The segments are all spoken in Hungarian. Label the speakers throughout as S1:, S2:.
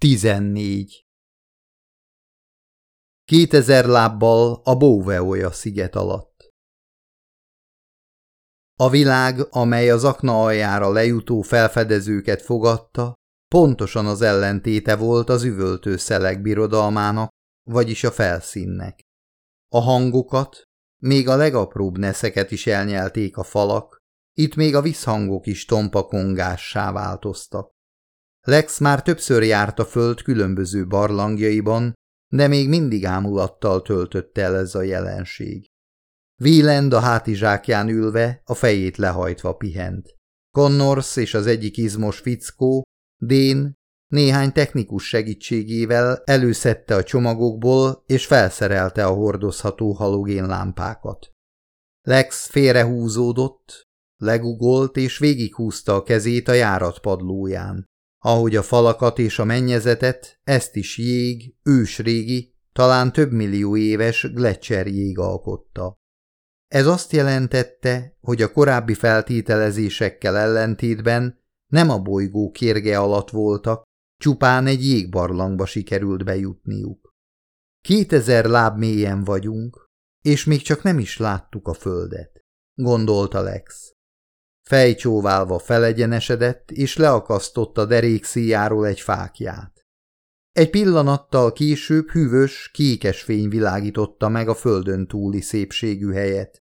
S1: 14. Kétezer lábbal a Bóveoja sziget alatt. A világ, amely az akna aljára lejutó felfedezőket fogadta, pontosan az ellentéte volt az üvöltő szelek birodalmának, vagyis a felszínnek. A hangokat, még a legapróbb neszeket is elnyelték a falak, itt még a visszhangok is tompa változtak. Lex már többször járt a föld különböző barlangjaiban, de még mindig ámulattal töltött el ez a jelenség. Wieland a hátizsákján ülve, a fejét lehajtva pihent. Connors és az egyik izmos fickó, Dén, néhány technikus segítségével előszedte a csomagokból és felszerelte a hordozható halogénlámpákat. Lex félrehúzódott, legugolt és végighúzta a kezét a járat padlóján. Ahogy a falakat és a mennyezetet, ezt is jég, ősrégi, talán több millió éves Gletscher jég alkotta. Ez azt jelentette, hogy a korábbi feltételezésekkel ellentétben nem a bolygó kérge alatt voltak, csupán egy jégbarlangba sikerült bejutniuk. Kétezer láb mélyen vagyunk, és még csak nem is láttuk a földet, gondolta Lex. Fejcsóválva felegyenesedett, és leakasztotta derék szíjáról egy fákját. Egy pillanattal később hűvös, kékes fény világította meg a földön túli szépségű helyet.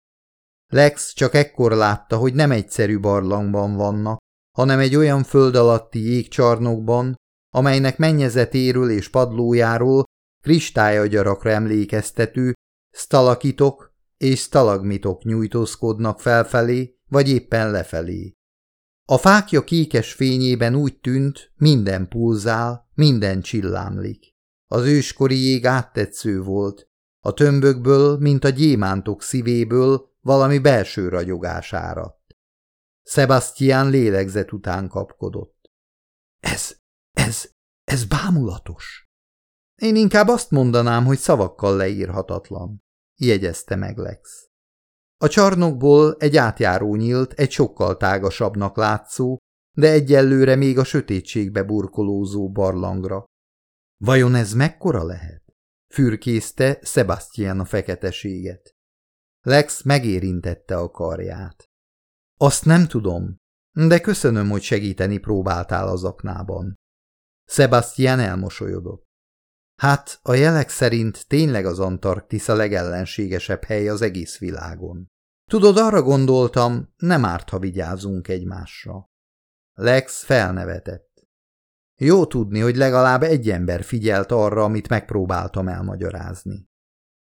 S1: Lex csak ekkor látta, hogy nem egyszerű barlangban vannak, hanem egy olyan föld alatti jégcsarnokban, amelynek mennyezetéről és padlójáról kristályagyarakra emlékeztető sztalakitok és stalagmitok nyújtózkodnak felfelé, vagy éppen lefelé. A fákja kékes fényében úgy tűnt, minden pulzál, minden csillámlik. Az őskori jég áttetsző volt, a tömbökből, mint a gyémántok szívéből valami belső ragyogás áradt. Sebastian lélegzet után kapkodott. Ez, ez, ez bámulatos. Én inkább azt mondanám, hogy szavakkal leírhatatlan, jegyezte meg Lex. A csarnokból egy átjáró nyílt, egy sokkal tágasabbnak látszó, de egyelőre még a sötétségbe burkolózó barlangra. Vajon ez mekkora lehet? Fürkészte Sebastian a feketeséget. Lex megérintette a karját. Azt nem tudom, de köszönöm, hogy segíteni próbáltál az aknában. Sebastian elmosolyodott. Hát, a jelek szerint tényleg az Antarktisz a legellenségesebb hely az egész világon. Tudod, arra gondoltam, nem árt, ha vigyázunk egymásra. Lex felnevetett. Jó tudni, hogy legalább egy ember figyelt arra, amit megpróbáltam elmagyarázni.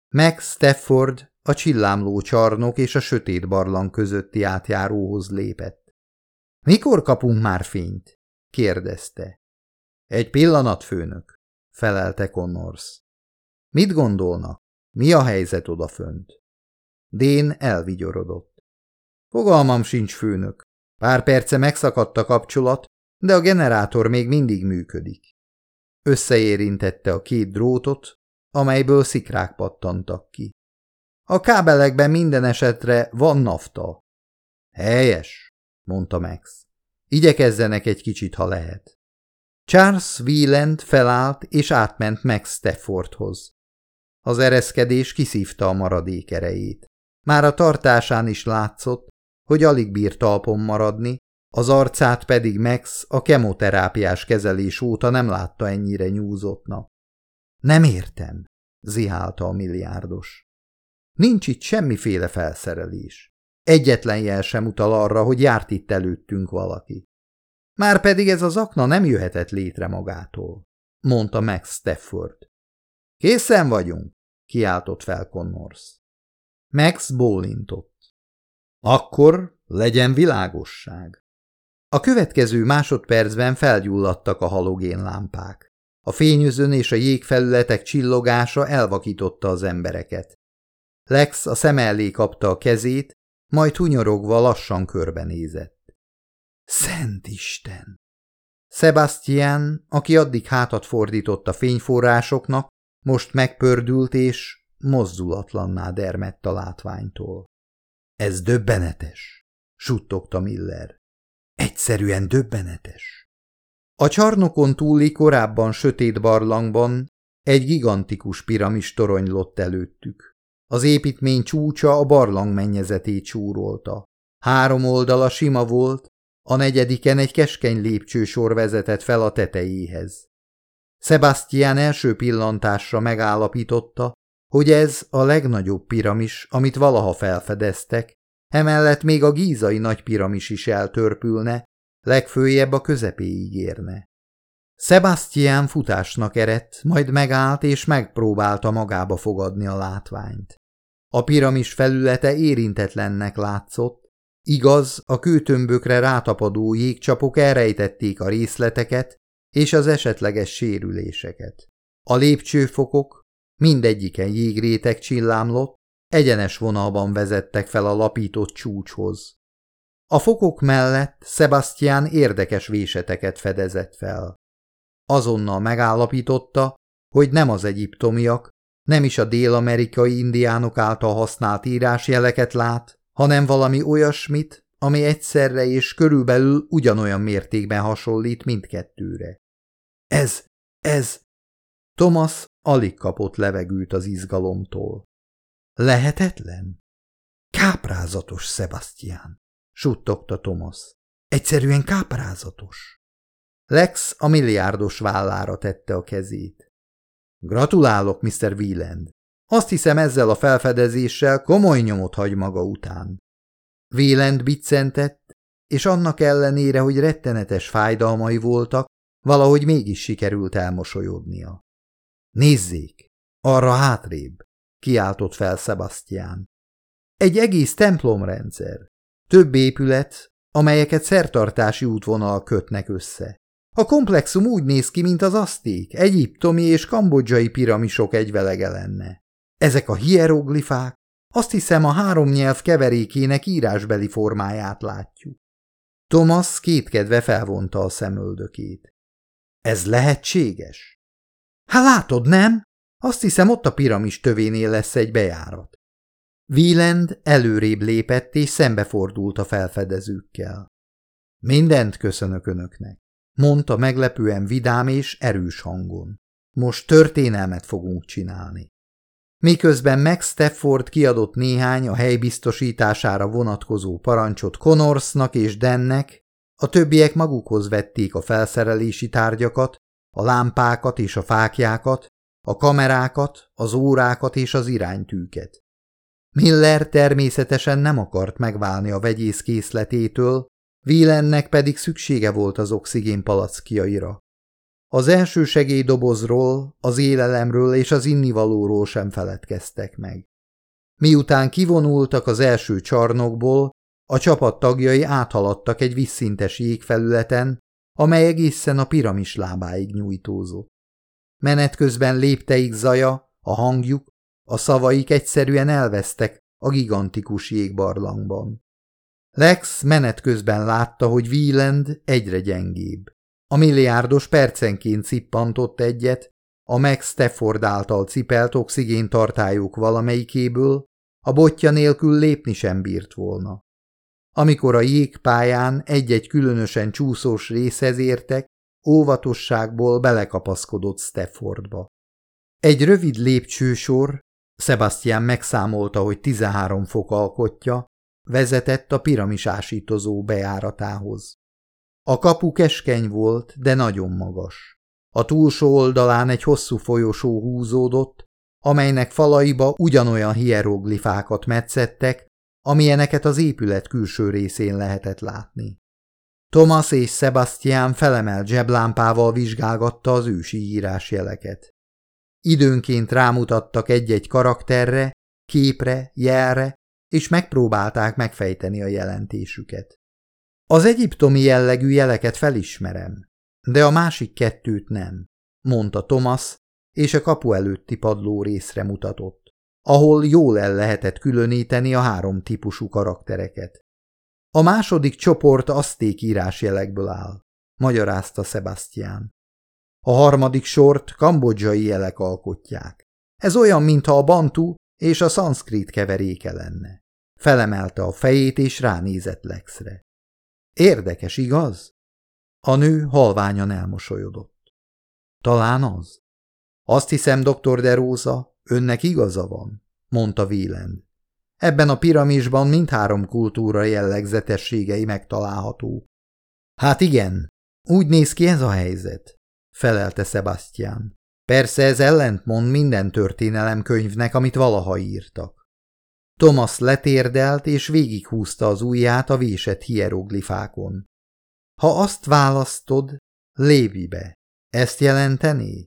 S1: Max Stafford a csillámló csarnok és a sötét barlang közötti átjáróhoz lépett. – Mikor kapunk már fényt? – kérdezte. – Egy pillanat, főnök – felelte Connors. – Mit gondolnak? Mi a helyzet odafönt? Dén elvigyorodott. – Fogalmam sincs, főnök. Pár perce megszakadt a kapcsolat, de a generátor még mindig működik. Összeérintette a két drótot, amelyből szikrák pattantak ki. A kábelekben minden esetre van nafta. Helyes, mondta Max. Igyekezzenek egy kicsit, ha lehet. Charles Wieland felállt és átment Max Staffordhoz. Az ereszkedés kiszívta a maradék erejét. Már a tartásán is látszott, hogy alig bír talpon maradni, az arcát pedig Max a kemoterápiás kezelés óta nem látta ennyire nyúzottnak. Nem értem, zihálta a milliárdos. Nincs itt semmiféle felszerelés. Egyetlen jel sem utal arra, hogy járt itt előttünk valaki. Márpedig ez az akna nem jöhetett létre magától, mondta Max Stafford. Készen vagyunk, kiáltott fel Connors. Max bólintott. Akkor legyen világosság. A következő másodpercben felgyulladtak a halogénlámpák. A fényözön és a jégfelületek csillogása elvakította az embereket. Lex a szem elé kapta a kezét, majd hunyorogva lassan körbenézett. Szent Isten! Sebastian, aki addig hátat fordított a fényforrásoknak, most megpördült és mozdulatlanná dermedt a látványtól. Ez döbbenetes, suttogta Miller. Egyszerűen döbbenetes. A csarnokon túli korábban sötét barlangban egy gigantikus piramis toronylott előttük. Az építmény csúcsa a barlang mennyezetét súrolta. Három oldala sima volt, a negyediken egy keskeny lépcsősor vezetett fel a tetejéhez. Sebastian első pillantásra megállapította, hogy ez a legnagyobb piramis, amit valaha felfedeztek, emellett még a gízai nagy piramis is eltörpülne, legfőjebb a közepéig érne. Sebastian futásnak erett, majd megállt és megpróbálta magába fogadni a látványt. A piramis felülete érintetlennek látszott, igaz, a kőtömbökre rátapadó jégcsapok elrejtették a részleteket és az esetleges sérüléseket. A lépcsőfokok, mindegyiken jégrétek csillámlott, egyenes vonalban vezettek fel a lapított csúcshoz. A fokok mellett Sebastian érdekes véseteket fedezett fel. Azonnal megállapította, hogy nem az egyiptomiak, nem is a dél-amerikai indiánok által használt írásjeleket lát, hanem valami olyasmit, ami egyszerre és körülbelül ugyanolyan mértékben hasonlít mindkettőre. Ez, ez... Thomas alig kapott levegőt az izgalomtól. Lehetetlen? Káprázatos, Sebastian, suttogta Thomas. Egyszerűen káprázatos. Lex a milliárdos vállára tette a kezét. Gratulálok, Mr. Wieland. Azt hiszem ezzel a felfedezéssel komoly nyomot hagy maga után. Wieland biccentett, és annak ellenére, hogy rettenetes fájdalmai voltak, valahogy mégis sikerült elmosolyodnia. Nézzék, arra hátrébb, kiáltott fel Sebastian. Egy egész templomrendszer, több épület, amelyeket szertartási útvonal kötnek össze. A komplexum úgy néz ki, mint az aszték, egyiptomi és kambodzsai piramisok egyvelege lenne. Ezek a hieroglifák, azt hiszem a három nyelv keverékének írásbeli formáját látjuk. Thomas kétkedve felvonta a szemöldökét. Ez lehetséges? Hát látod, nem? Azt hiszem ott a piramis tövénél lesz egy bejárat. Wieland előrébb lépett és szembefordult a felfedezőkkel. Mindent köszönök önöknek mondta meglepően vidám és erős hangon. Most történelmet fogunk csinálni. Miközben Max Stafford kiadott néhány a hely biztosítására vonatkozó parancsot Connorsnak és Dennek, a többiek magukhoz vették a felszerelési tárgyakat, a lámpákat és a fákjákat, a kamerákat, az órákat és az iránytűket. Miller természetesen nem akart megválni a vegyész készletétől, Wielennek pedig szüksége volt az oxigén palackjaira. Az első segélydobozról, az élelemről és az innivalóról sem feledkeztek meg. Miután kivonultak az első csarnokból, a csapat tagjai áthaladtak egy visszintes jégfelületen, amely egészen a piramis lábáig nyújtózott. Menet közben lépteik zaja, a hangjuk, a szavaik egyszerűen elvesztek a gigantikus jégbarlangban. Lex menet közben látta, hogy Wieland egyre gyengébb. A milliárdos percenként cippantott egyet, a Max Stafford által cipelt oxigéntartályok valamelyikéből, a botja nélkül lépni sem bírt volna. Amikor a jégpályán egy-egy különösen csúszós részhez értek, óvatosságból belekapaszkodott Staffordba. Egy rövid lépcsősor, Sebastian megszámolta, hogy 13 fok alkotja, vezetett a piramisásítozó bejáratához. A kapu keskeny volt, de nagyon magas. A túlsó oldalán egy hosszú folyosó húzódott, amelynek falaiba ugyanolyan hieroglifákat metszettek, amilyeneket az épület külső részén lehetett látni. Thomas és Sebastian felemelt zseblámpával vizsgálgatta az ősi írásjeleket. Időnként rámutattak egy-egy karakterre, képre, jelre, és megpróbálták megfejteni a jelentésüket. Az egyiptomi jellegű jeleket felismerem, de a másik kettőt nem, mondta Thomas, és a kapu előtti padló részre mutatott, ahol jól el lehetett különíteni a három típusú karaktereket. A második csoport aszték írásjelekből áll, magyarázta Sebastian. A harmadik sort kambodzsai jelek alkotják. Ez olyan, mintha a bantu és a szanszkrit keveréke lenne. Felemelte a fejét és ránézett Lexre. Érdekes, igaz? A nő halványan elmosolyodott. Talán az? Azt hiszem, doktor de Rosa, önnek igaza van, mondta Wieland. Ebben a piramisban mindhárom kultúra jellegzetességei megtalálható. Hát igen, úgy néz ki ez a helyzet, felelte Sebastian. Persze ez ellentmond minden történelemkönyvnek, amit valaha írtak. Thomas letérdelt és végighúzta az ujját a vésett hieroglifákon. Ha azt választod, lépj be. Ezt jelenteni?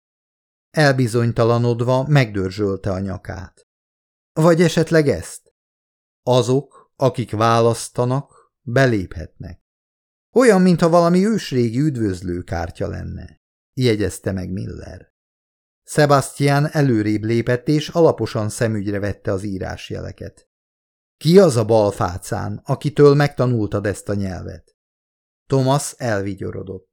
S1: Elbizonytalanodva megdörzsölte a nyakát. Vagy esetleg ezt? Azok, akik választanak, beléphetnek. Olyan, mintha valami ősrégi üdvözlőkártya lenne, jegyezte meg Miller. Sebastian előrébb lépett, és alaposan szemügyre vette az írásjeleket. Ki az a balfácán, akitől megtanultad ezt a nyelvet? Thomas elvigyorodott.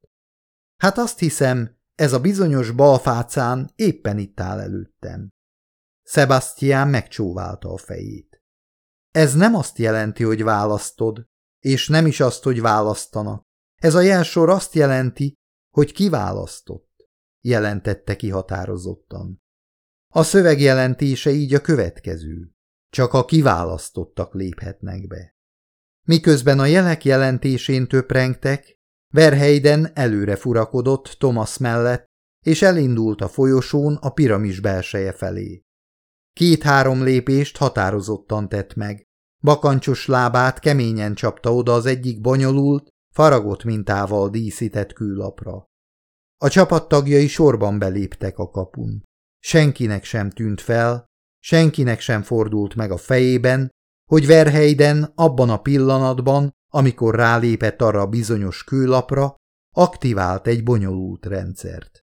S1: Hát azt hiszem, ez a bizonyos balfácán éppen itt áll előttem. Sebastian megcsóválta a fejét. Ez nem azt jelenti, hogy választod, és nem is azt, hogy választanak. Ez a jelsor azt jelenti, hogy kiválasztott, jelentette ki határozottan. A szöveg jelentése így a következő. Csak a kiválasztottak léphetnek be. Miközben a jelek jelentésén töprengtek, Verheiden előre furakodott Thomas mellett, és elindult a folyosón a piramis belseje felé. Két-három lépést határozottan tett meg. Bakancsos lábát keményen csapta oda az egyik bonyolult, faragott mintával díszített küllapra. A csapattagjai sorban beléptek a kapun. Senkinek sem tűnt fel, senkinek sem fordult meg a fejében, hogy Verheiden abban a pillanatban, amikor rálépett arra a bizonyos kőlapra, aktivált egy bonyolult rendszert.